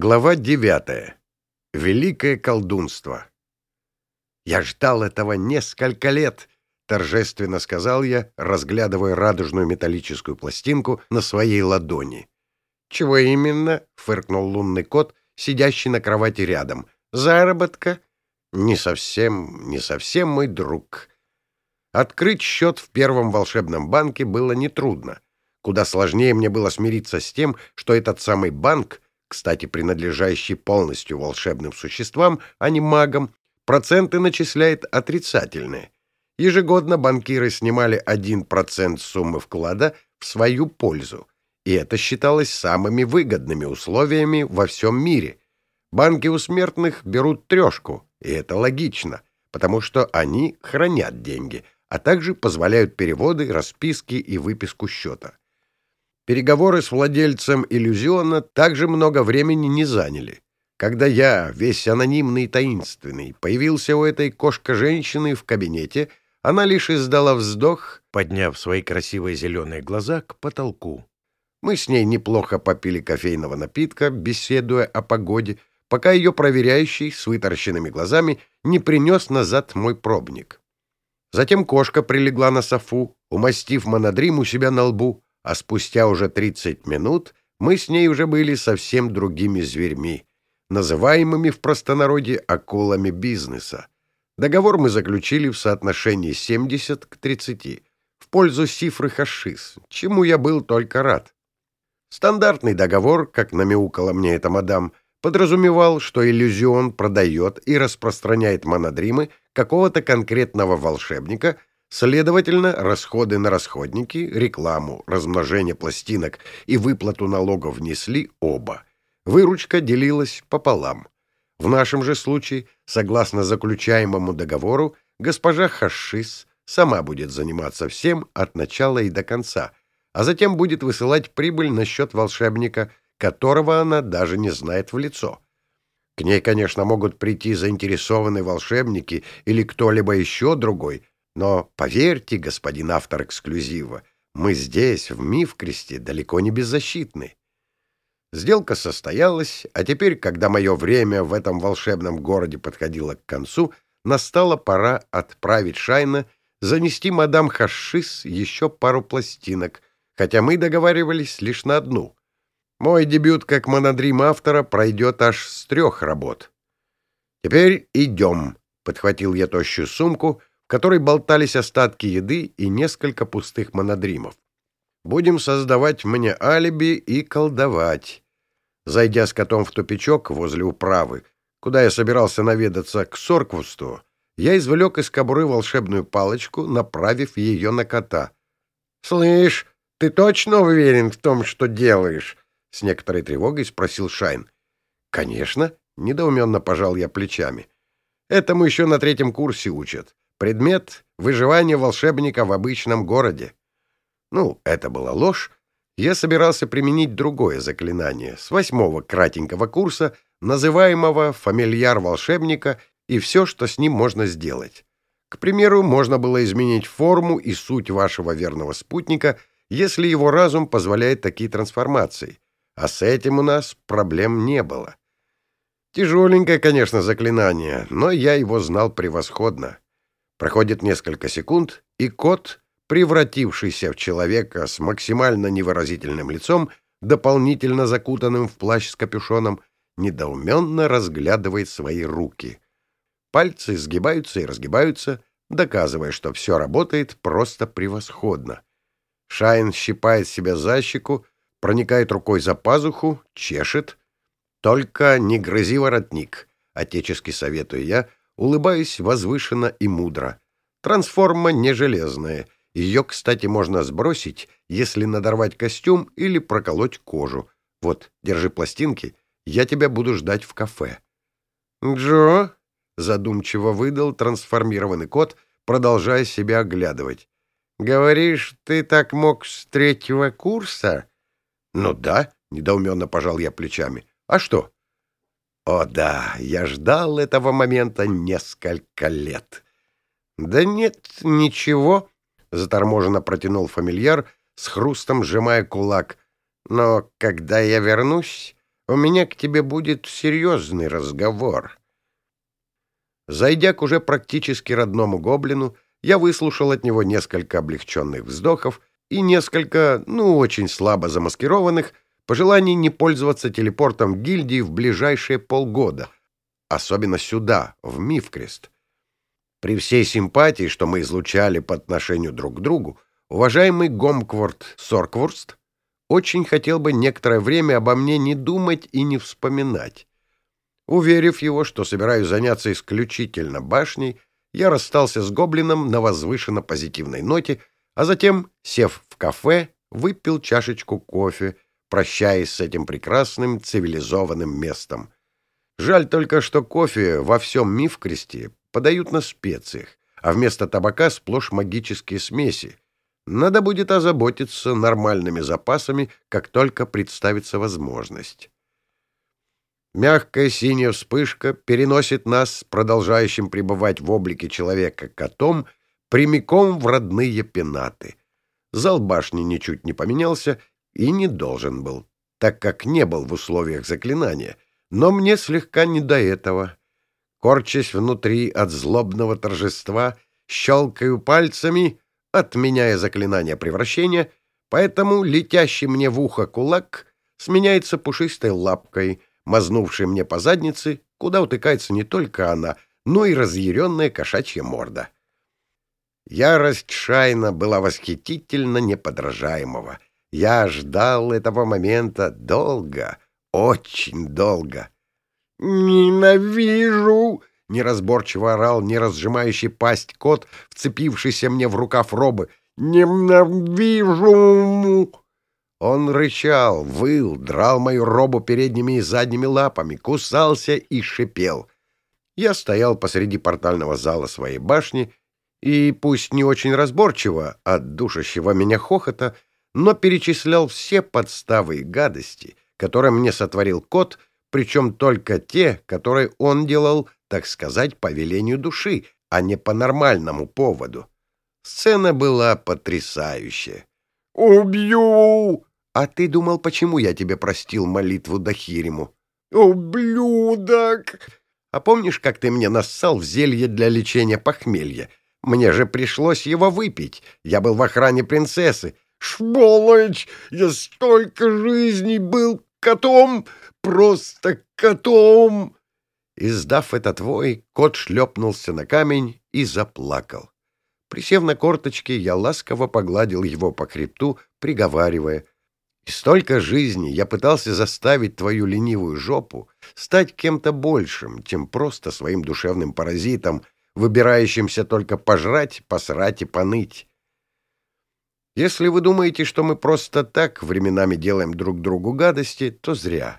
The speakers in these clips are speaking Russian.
Глава девятая. Великое колдунство. «Я ждал этого несколько лет», — торжественно сказал я, разглядывая радужную металлическую пластинку на своей ладони. «Чего именно?» — фыркнул лунный кот, сидящий на кровати рядом. «Заработка?» «Не совсем, не совсем мой друг». Открыть счет в первом волшебном банке было нетрудно. Куда сложнее мне было смириться с тем, что этот самый банк — кстати, принадлежащий полностью волшебным существам, а не магам, проценты начисляет отрицательные. Ежегодно банкиры снимали 1% суммы вклада в свою пользу, и это считалось самыми выгодными условиями во всем мире. Банки у смертных берут трешку, и это логично, потому что они хранят деньги, а также позволяют переводы, расписки и выписку счета. Переговоры с владельцем иллюзиона также много времени не заняли. Когда я, весь анонимный и таинственный, появился у этой кошка-женщины в кабинете, она лишь издала вздох, подняв свои красивые зеленые глаза к потолку. Мы с ней неплохо попили кофейного напитка, беседуя о погоде, пока ее проверяющий с вытаращенными глазами не принес назад мой пробник. Затем кошка прилегла на софу, умастив монодрим у себя на лбу, а спустя уже 30 минут мы с ней уже были совсем другими зверьми, называемыми в простонародье акулами бизнеса. Договор мы заключили в соотношении 70 к 30, в пользу Сифры Хашис, чему я был только рад. Стандартный договор, как намяукала мне эта мадам, подразумевал, что иллюзион продает и распространяет монодримы какого-то конкретного волшебника — Следовательно, расходы на расходники, рекламу, размножение пластинок и выплату налогов внесли оба. Выручка делилась пополам. В нашем же случае, согласно заключаемому договору, госпожа Хашис сама будет заниматься всем от начала и до конца, а затем будет высылать прибыль на счет волшебника, которого она даже не знает в лицо. К ней, конечно, могут прийти заинтересованные волшебники или кто-либо еще другой, но поверьте, господин автор эксклюзива, мы здесь, в Мифкресте, далеко не беззащитны. Сделка состоялась, а теперь, когда мое время в этом волшебном городе подходило к концу, настала пора отправить Шайна занести мадам Хашис еще пару пластинок, хотя мы договаривались лишь на одну. Мой дебют как монодрим автора пройдет аж с трех работ. «Теперь идем», — подхватил я тощую сумку — которой болтались остатки еды и несколько пустых монодримов. Будем создавать мне алиби и колдовать. Зайдя с котом в тупичок возле управы, куда я собирался наведаться к Сорквусту, я извлек из кобуры волшебную палочку, направив ее на кота. — Слышь, ты точно уверен в том, что делаешь? — с некоторой тревогой спросил Шайн. — Конечно, — недоуменно пожал я плечами. — Этому еще на третьем курсе учат. Предмет — выживание волшебника в обычном городе. Ну, это была ложь. Я собирался применить другое заклинание с восьмого кратенького курса, называемого «Фамильяр волшебника» и все, что с ним можно сделать. К примеру, можно было изменить форму и суть вашего верного спутника, если его разум позволяет такие трансформации. А с этим у нас проблем не было. Тяжеленькое, конечно, заклинание, но я его знал превосходно. Проходит несколько секунд, и кот, превратившийся в человека с максимально невыразительным лицом, дополнительно закутанным в плащ с капюшоном, недоуменно разглядывает свои руки. Пальцы сгибаются и разгибаются, доказывая, что все работает просто превосходно. Шайн щипает себя за щеку, проникает рукой за пазуху, чешет. «Только не грызи воротник», — отечески советую я, улыбаясь возвышенно и мудро. Трансформа не железная. Ее, кстати, можно сбросить, если надорвать костюм или проколоть кожу. Вот, держи пластинки, я тебя буду ждать в кафе. «Джо?» — задумчиво выдал трансформированный кот, продолжая себя оглядывать. «Говоришь, ты так мог с третьего курса?» «Ну да», — недоуменно пожал я плечами. «А что?» О да, я ждал этого момента несколько лет. Да нет, ничего, заторможенно протянул фамильяр, с хрустом сжимая кулак. Но когда я вернусь, У меня к тебе будет серьезный разговор». Зайдя к уже практически родному гоблину, я выслушал от него несколько облегченных вздохов и несколько, ну, очень слабо замаскированных, пожеланий не пользоваться телепортом гильдии в ближайшие полгода, особенно сюда, в Мифкрест. При всей симпатии, что мы излучали по отношению друг к другу, уважаемый Гомкворт Сорквурст очень хотел бы некоторое время обо мне не думать и не вспоминать. Уверив его, что собираюсь заняться исключительно башней, я расстался с гоблином на возвышенно позитивной ноте, а затем, сев в кафе, выпил чашечку кофе, прощаясь с этим прекрасным цивилизованным местом. Жаль только, что кофе во всем Мифкресте подают на специях, а вместо табака сплошь магические смеси. Надо будет озаботиться нормальными запасами, как только представится возможность. Мягкая синяя вспышка переносит нас, продолжающим пребывать в облике человека котом, прямиком в родные пенаты. Зал башни ничуть не поменялся и не должен был, так как не был в условиях заклинания, но мне слегка не до этого. Корчась внутри от злобного торжества, щелкаю пальцами, отменяя заклинание превращения, поэтому летящий мне в ухо кулак сменяется пушистой лапкой — мазнувшей мне по заднице, куда утыкается не только она, но и разъяренная кошачья морда. Ярость Шайна была восхитительно неподражаемого. Я ждал этого момента долго, очень долго. «Ненавижу!» — неразборчиво орал неразжимающий пасть кот, вцепившийся мне в рукав робы. «Ненавижу!» Он рычал, выл, драл мою робу передними и задними лапами, кусался и шипел. Я стоял посреди портального зала своей башни и, пусть не очень разборчиво от душащего меня хохота, но перечислял все подставы и гадости, которые мне сотворил кот, причем только те, которые он делал, так сказать, по велению души, а не по нормальному поводу. Сцена была потрясающая. «Убью!» «А ты думал, почему я тебе простил молитву Дахириму?» «Ублюдок!» «А помнишь, как ты мне нассал в зелье для лечения похмелья? Мне же пришлось его выпить. Я был в охране принцессы. Шволочь! Я столько жизней был котом! Просто котом!» Издав этот вой, кот шлепнулся на камень и заплакал. Присев на корточки, я ласково погладил его по хребту, приговаривая — и столько жизней я пытался заставить твою ленивую жопу стать кем-то большим, чем просто своим душевным паразитом, выбирающимся только пожрать, посрать и поныть. Если вы думаете, что мы просто так временами делаем друг другу гадости, то зря.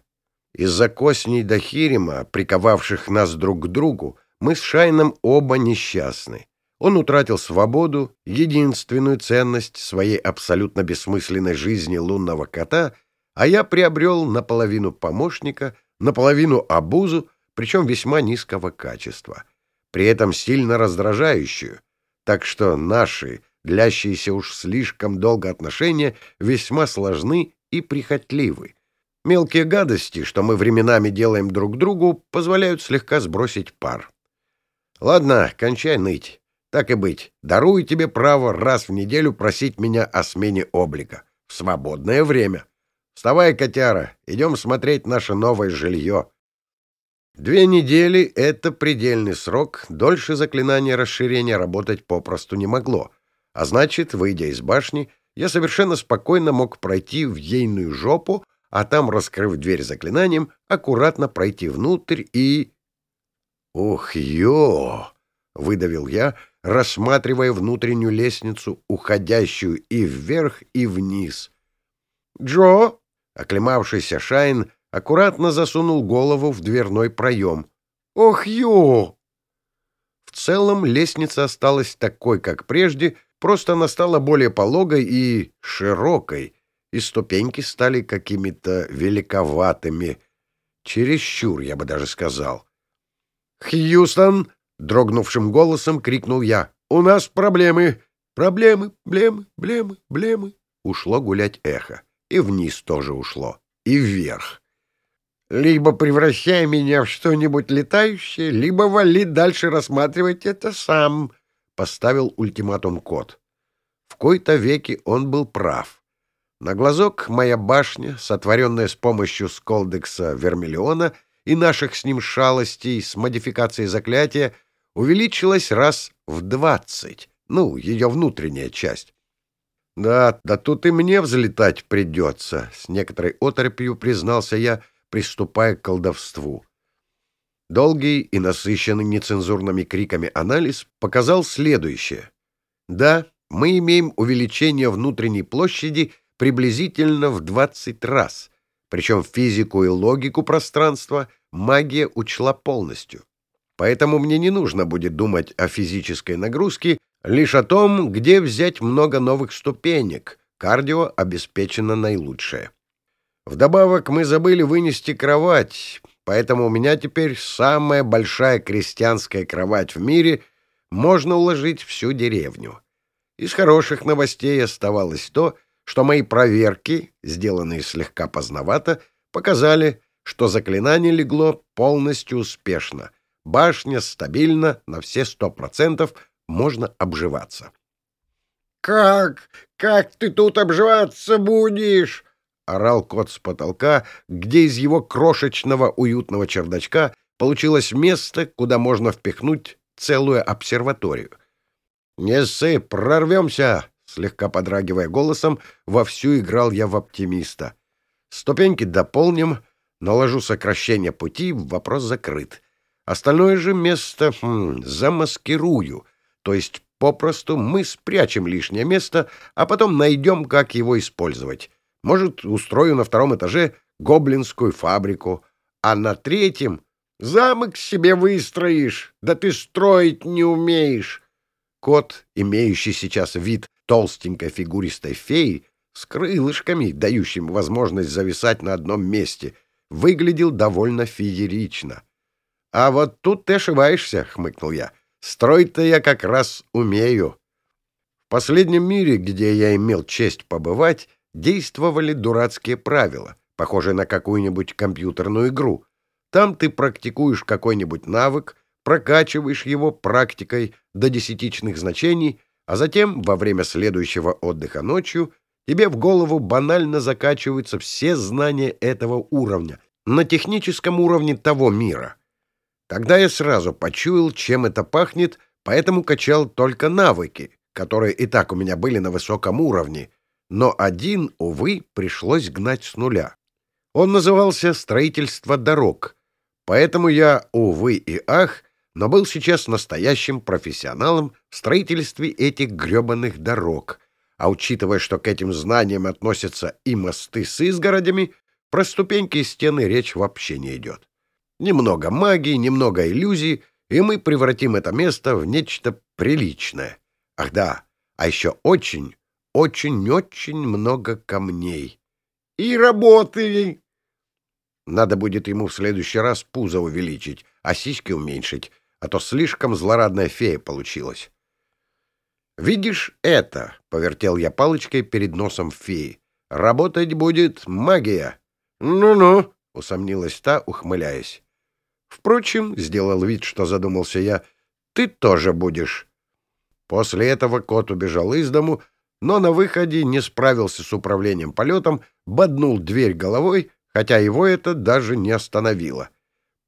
Из-за косней до Хирима, приковавших нас друг к другу, мы с Шайном оба несчастны. Он утратил свободу, единственную ценность своей абсолютно бессмысленной жизни лунного кота, а я приобрел наполовину помощника, наполовину обузу, причем весьма низкого качества, при этом сильно раздражающую, так что наши, длящиеся уж слишком долго отношения, весьма сложны и прихотливы. Мелкие гадости, что мы временами делаем друг другу, позволяют слегка сбросить пар. Ладно, кончай ныть. Так и быть, дарую тебе право раз в неделю просить меня о смене облика. В свободное время. Вставай, котяра, идем смотреть наше новое жилье. Две недели — это предельный срок, дольше заклинание расширения работать попросту не могло. А значит, выйдя из башни, я совершенно спокойно мог пройти в ейную жопу, а там, раскрыв дверь заклинанием, аккуратно пройти внутрь и... «Ух, ё!» — выдавил я, рассматривая внутреннюю лестницу, уходящую и вверх, и вниз. «Джо!» — оклемавшийся Шайн аккуратно засунул голову в дверной проем. «Ох, ё!» В целом лестница осталась такой, как прежде, просто она стала более пологой и широкой, и ступеньки стали какими-то великоватыми. Чересчур, я бы даже сказал. «Хьюстон!» Дрогнувшим голосом крикнул я. «У нас проблемы!» «Проблемы, блемы, блемы, блемы!» Ушло гулять эхо. И вниз тоже ушло. И вверх. Либо превращай меня в что-нибудь летающее, либо вали дальше рассматривать это сам, — поставил ультиматум кот. В кои-то веки он был прав. На глазок моя башня, сотворенная с помощью сколдекса Вермиллиона и наших с ним шалостей с модификацией заклятия, увеличилась раз в двадцать, ну, ее внутренняя часть. Да, да тут и мне взлетать придется, — с некоторой оторопью признался я, приступая к колдовству. Долгий и насыщенный нецензурными криками анализ показал следующее. Да, мы имеем увеличение внутренней площади приблизительно в 20 раз, причем физику и логику пространства магия учла полностью. Поэтому мне не нужно будет думать о физической нагрузке, лишь о том, где взять много новых ступенек. Кардио обеспечено наилучшее. Вдобавок мы забыли вынести кровать, поэтому у меня теперь самая большая крестьянская кровать в мире, можно уложить всю деревню. Из хороших новостей оставалось то, что мои проверки, сделанные слегка поздновато, показали, что заклинание легло полностью успешно. Башня стабильна на все сто процентов, можно обживаться. — Как? Как ты тут обживаться будешь? Орал кот с потолка, где из его крошечного уютного чердачка получилось место, куда можно впихнуть целую обсерваторию. «Не ссы, прорвемся!» Слегка подрагивая голосом, вовсю играл я в оптимиста. Ступеньки дополним, наложу сокращение пути, вопрос закрыт. Остальное же место хм, замаскирую, то есть попросту мы спрячем лишнее место, а потом найдем, как его использовать. Может, устрою на втором этаже гоблинскую фабрику, а на третьем замок себе выстроишь, да ты строить не умеешь. Кот, имеющий сейчас вид толстенькой фигуристой феи, с крылышками, дающими возможность зависать на одном месте, выглядел довольно феерично. — А вот тут ты ошибаешься, — хмыкнул я. — Строить-то я как раз умею. В последнем мире, где я имел честь побывать, действовали дурацкие правила, похожие на какую-нибудь компьютерную игру. Там ты практикуешь какой-нибудь навык, прокачиваешь его практикой до десятичных значений, а затем, во время следующего отдыха ночью, тебе в голову банально закачиваются все знания этого уровня, на техническом уровне того мира. Тогда я сразу почуял, чем это пахнет, поэтому качал только навыки, которые и так у меня были на высоком уровне, но один, увы, пришлось гнать с нуля. Он назывался «Строительство дорог», поэтому я, увы и ах, но был сейчас настоящим профессионалом в строительстве этих гребаных дорог. А учитывая, что к этим знаниям относятся и мосты с изгородями, про ступеньки и стены речь вообще не идет. Немного магии, немного иллюзий, и мы превратим это место в нечто приличное. Ах да, а еще очень, очень-очень много камней. И работы! Надо будет ему в следующий раз пузо увеличить, а сиськи уменьшить, а то слишком злорадная фея получилась. «Видишь это?» — повертел я палочкой перед носом феи. «Работать будет магия». «Ну-ну», — усомнилась та, ухмыляясь. «Впрочем», — сделал вид, что задумался я, — «ты тоже будешь». После этого кот убежал из дому, но на выходе не справился с управлением полетом, боднул дверь головой, хотя его это даже не остановило.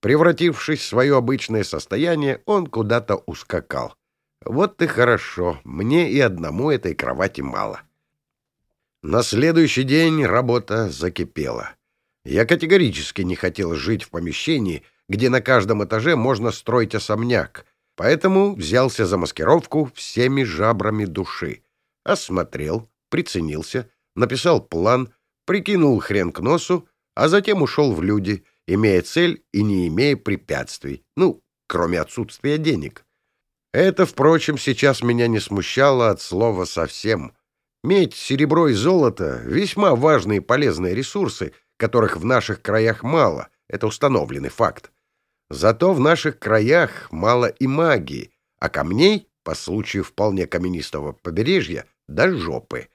Превратившись в свое обычное состояние, он куда-то ускакал. Вот и хорошо, мне и одному этой кровати мало. На следующий день работа закипела. Я категорически не хотел жить в помещении, где на каждом этаже можно строить особняк, поэтому взялся за маскировку всеми жабрами души осмотрел, приценился, написал план, прикинул хрен к носу, а затем ушел в люди, имея цель и не имея препятствий, ну, кроме отсутствия денег. Это, впрочем, сейчас меня не смущало от слова совсем. Медь, серебро и золото — весьма важные и полезные ресурсы, которых в наших краях мало, это установленный факт. Зато в наших краях мало и магии, а камней по случаю вполне каменистого побережья, до жопы.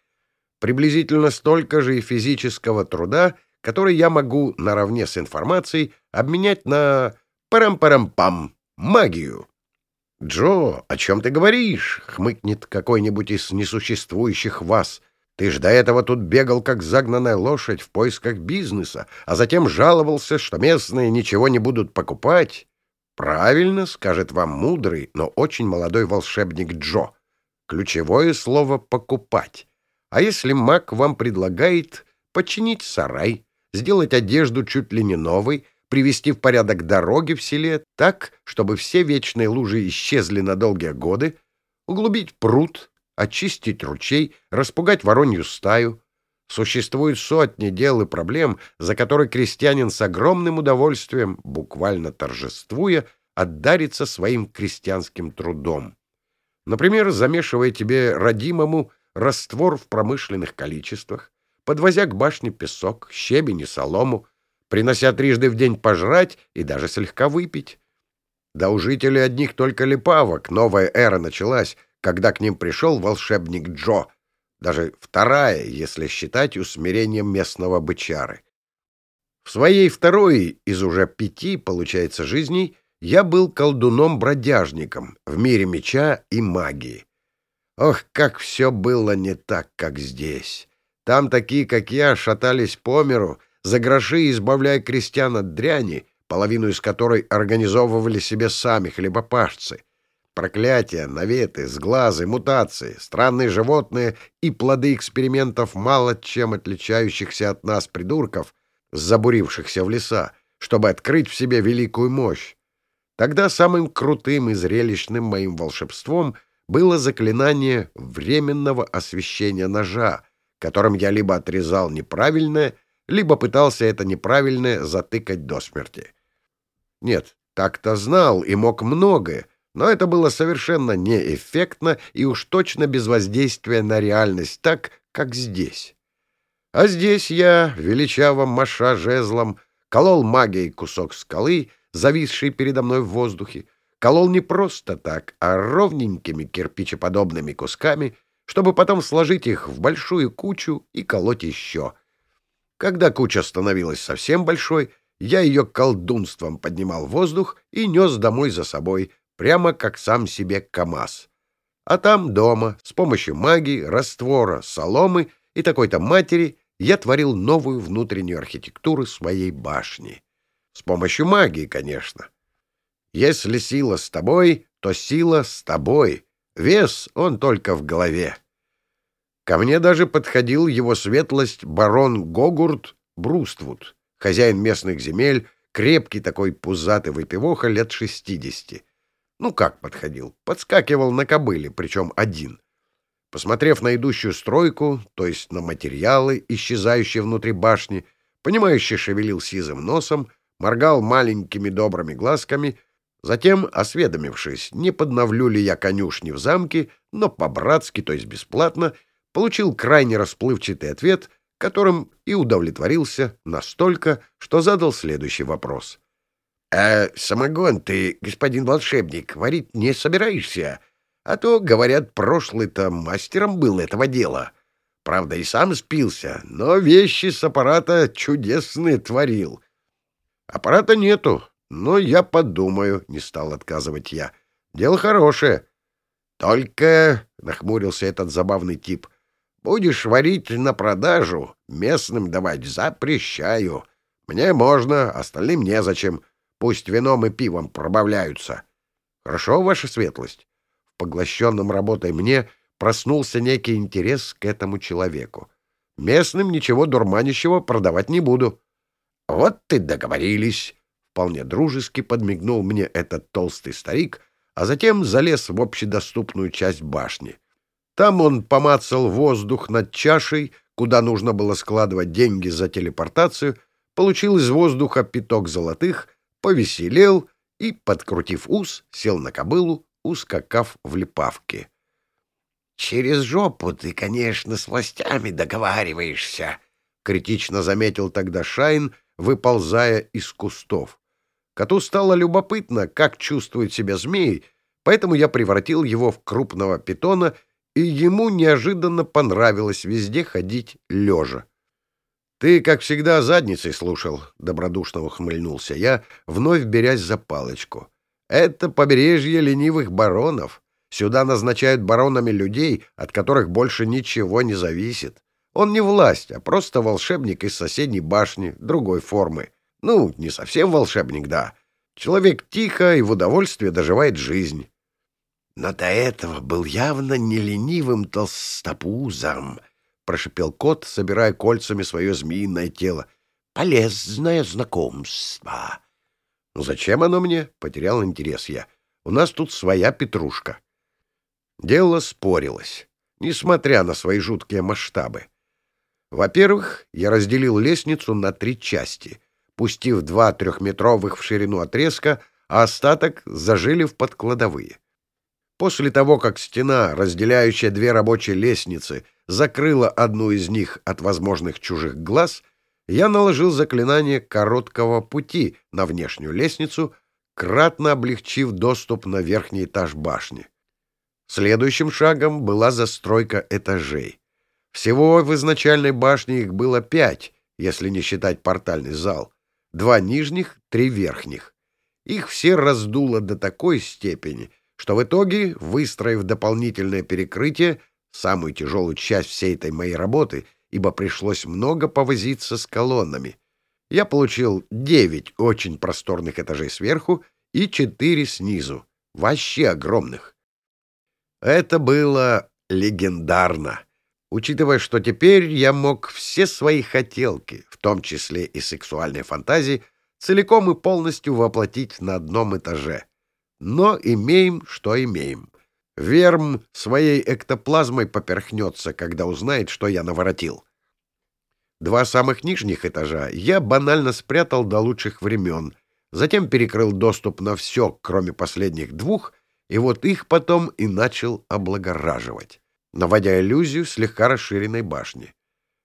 Приблизительно столько же и физического труда, который я могу наравне с информацией обменять на парам-парам-пам магию. «Джо, о чем ты говоришь?» — хмыкнет какой-нибудь из несуществующих вас. «Ты ж до этого тут бегал, как загнанная лошадь в поисках бизнеса, а затем жаловался, что местные ничего не будут покупать». «Правильно», — скажет вам мудрый, но очень молодой волшебник Джо. Ключевое слово «покупать». А если маг вам предлагает починить сарай, сделать одежду чуть ли не новой, привести в порядок дороги в селе так, чтобы все вечные лужи исчезли на долгие годы, углубить пруд, очистить ручей, распугать воронью стаю. Существуют сотни дел и проблем, за которые крестьянин с огромным удовольствием, буквально торжествуя, отдарится своим крестьянским трудом. Например, замешивая тебе родимому раствор в промышленных количествах, подвозя к башне песок, щебень и солому, принося трижды в день пожрать и даже слегка выпить. Да у жителей одних только липавок новая эра началась, когда к ним пришел волшебник Джо, даже вторая, если считать усмирением местного бычары. В своей второй из уже пяти, получается, жизней я был колдуном-бродяжником в мире меча и магии. Ох, как все было не так, как здесь. Там такие, как я, шатались по миру, за гроши избавляя крестьян от дряни, половину из которой организовывали себе сами хлебопашцы. Проклятия, наветы, сглазы, мутации, странные животные и плоды экспериментов мало чем отличающихся от нас придурков, забурившихся в леса, чтобы открыть в себе великую мощь. Тогда самым крутым и зрелищным моим волшебством было заклинание временного освещения ножа, которым я либо отрезал неправильное, либо пытался это неправильное затыкать до смерти. Нет, так-то знал и мог многое, но это было совершенно неэффектно и уж точно без воздействия на реальность, так, как здесь. А здесь я, величаво маша жезлом, колол магией кусок скалы, зависший передо мной в воздухе, колол не просто так, а ровненькими кирпичеподобными кусками, чтобы потом сложить их в большую кучу и колоть еще — когда куча становилась совсем большой, я ее колдунством поднимал в воздух и нес домой за собой, прямо как сам себе КамАЗ. А там, дома, с помощью магии, раствора, соломы и такой-то матери я творил новую внутреннюю архитектуру своей башни. С помощью магии, конечно. Если сила с тобой, то сила с тобой. Вес он только в голове. Ко мне даже подходил его светлость барон Гогурт Бруствуд, хозяин местных земель, крепкий такой пузатый выпивоха лет шестидесяти. Ну как подходил? Подскакивал на кобыле, причем один. Посмотрев на идущую стройку, то есть на материалы, исчезающие внутри башни, понимающе шевелил сизым носом, моргал маленькими добрыми глазками, затем, осведомившись, не подновлю ли я конюшни в замке, но по-братски, то есть бесплатно, получил крайне расплывчатый ответ, которым и удовлетворился настолько, что задал следующий вопрос. — А самогон ты, господин волшебник, варить не собираешься? А то, говорят, прошлый-то мастером был этого дела. Правда, и сам спился, но вещи с аппарата чудесные творил. — Аппарата нету, но я подумаю, — не стал отказывать я. — Дело хорошее. — Только, — нахмурился этот забавный тип, — Будешь варить на продажу, местным давать запрещаю. Мне можно, остальным незачем. Пусть вином и пивом пробавляются. Хорошо, ваша светлость. В поглощенном работой мне проснулся некий интерес к этому человеку. Местным ничего дурманящего продавать не буду. Вот ты договорились. Вполне дружески подмигнул мне этот толстый старик, а затем залез в общедоступную часть башни. Там он помацал воздух над чашей, куда нужно было складывать деньги за телепортацию, получил из воздуха пяток золотых, повеселел и, подкрутив ус, сел на кобылу, ускакав в липавке. — Через жопу ты, конечно, с властями договариваешься, — критично заметил тогда Шайн, выползая из кустов. Коту стало любопытно, как чувствует себя змей, поэтому я превратил его в крупного питона и ему неожиданно понравилось везде ходить лежа. «Ты, как всегда, задницей слушал», — добродушно ухмыльнулся я, вновь берясь за палочку. «Это побережье ленивых баронов. Сюда назначают баронами людей, от которых больше ничего не зависит. Он не власть, а просто волшебник из соседней башни, другой формы. Ну, не совсем волшебник, да. Человек тихо и в удовольствие доживает жизнь». «Но до этого был явно не ленивым толстопузом», — прошипел кот, собирая кольцами свое змеиное тело. «Полезное знакомство». «Ну зачем оно мне?» — потерял интерес я. «У нас тут своя петрушка». Дело спорилось, несмотря на свои жуткие масштабы. Во-первых, я разделил лестницу на три части, пустив два трехметровых в ширину отрезка, а остаток зажили в подкладовые. После того, как стена, разделяющая две рабочие лестницы, закрыла одну из них от возможных чужих глаз, я наложил заклинание короткого пути на внешнюю лестницу, кратно облегчив доступ на верхний этаж башни. Следующим шагом была застройка этажей. Всего в изначальной башне их было пять, если не считать портальный зал. Два нижних, три верхних. Их все раздуло до такой степени, что в итоге, выстроив дополнительное перекрытие, самую тяжелую часть всей этой моей работы, ибо пришлось много повозиться с колоннами, я получил девять очень просторных этажей сверху и четыре снизу, вообще огромных. Это было легендарно, учитывая, что теперь я мог все свои хотелки, в том числе и сексуальные фантазии, целиком и полностью воплотить на одном этаже. Но имеем, что имеем. Верм своей эктоплазмой поперхнется, когда узнает, что я наворотил. Два самых нижних этажа я банально спрятал до лучших времен, затем перекрыл доступ на все, кроме последних двух, и вот их потом и начал облагораживать, наводя иллюзию слегка расширенной башни.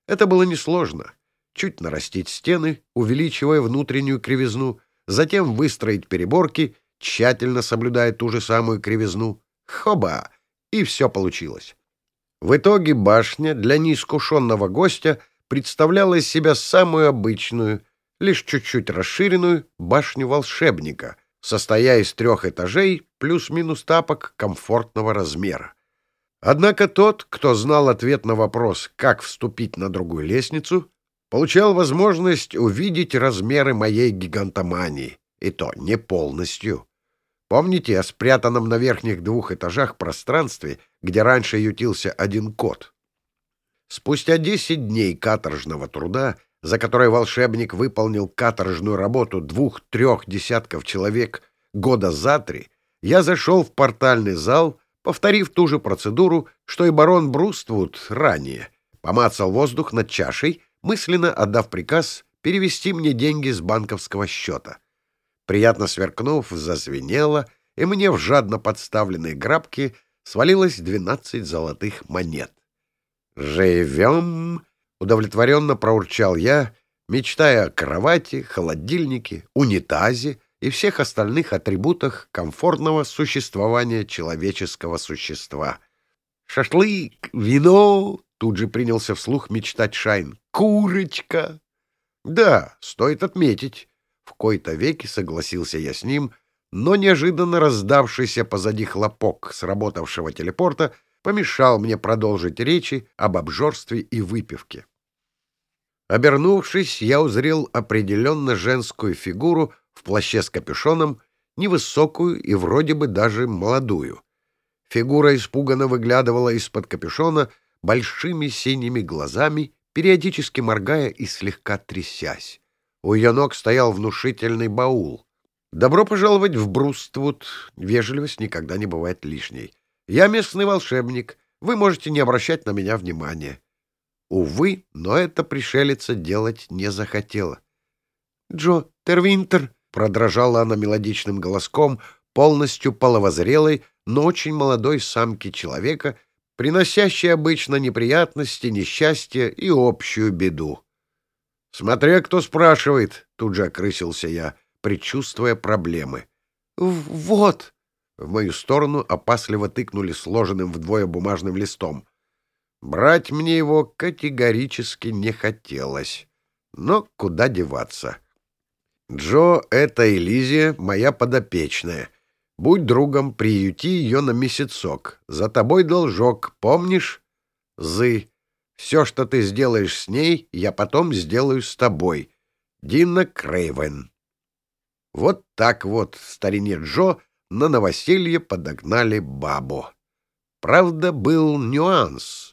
Это было несложно. Чуть нарастить стены, увеличивая внутреннюю кривизну, затем выстроить переборки, тщательно соблюдая ту же самую кривизну, Хоба! И все получилось. В итоге башня для неискушенного гостя представляла из себя самую обычную, лишь чуть-чуть расширенную башню волшебника, состоя из трех этажей плюс-минус тапок комфортного размера. Однако тот, кто знал ответ на вопрос, как вступить на другую лестницу, получал возможность увидеть размеры моей гигантомании, и то не полностью. Помните о спрятанном на верхних двух этажах пространстве, где раньше ютился один кот? Спустя десять дней каторжного труда, за который волшебник выполнил каторжную работу двух-трех десятков человек года за три, я зашел в портальный зал, повторив ту же процедуру, что и барон Бруствуд ранее, помацал воздух над чашей, мысленно отдав приказ перевести мне деньги с банковского счета. Приятно сверкнув, зазвенело, и мне в жадно подставленной грабке свалилось двенадцать золотых монет. «Живем!» — удовлетворенно проурчал я, мечтая о кровати, холодильнике, унитазе и всех остальных атрибутах комфортного существования человеческого существа. «Шашлык, вино!» — тут же принялся вслух мечтать Шайн. «Курочка!» «Да, стоит отметить, в кои-то веки согласился я с ним, но неожиданно раздавшийся позади хлопок сработавшего телепорта помешал мне продолжить речи об обжорстве и выпивке. Обернувшись, я узрел определенно женскую фигуру в плаще с капюшоном, невысокую и вроде бы даже молодую. Фигура испуганно выглядывала из-под капюшона большими синими глазами, периодически моргая и слегка трясясь. У ее ног стоял внушительный баул. «Добро пожаловать в Бруствуд. Вежливость никогда не бывает лишней. Я местный волшебник. Вы можете не обращать на меня внимания». Увы, но эта пришелица делать не захотела. «Джо Тервинтер», — продрожала она мелодичным голоском, полностью половозрелой, но очень молодой самки человека, приносящей обычно неприятности, несчастье и общую беду. — Смотря кто спрашивает, — тут же окрысился я, предчувствуя проблемы. — Вот! В мою сторону опасливо тыкнули сложенным вдвое бумажным листом. Брать мне его категорически не хотелось. Но куда деваться? Джо — это Элизия, моя подопечная. Будь другом, приюти ее на месяцок. За тобой должок, помнишь? Зы. Все, что ты сделаешь с ней, я потом сделаю с тобой. Дина Крейвен. Вот так вот старине Джо на новоселье подогнали бабу. Правда, был нюанс.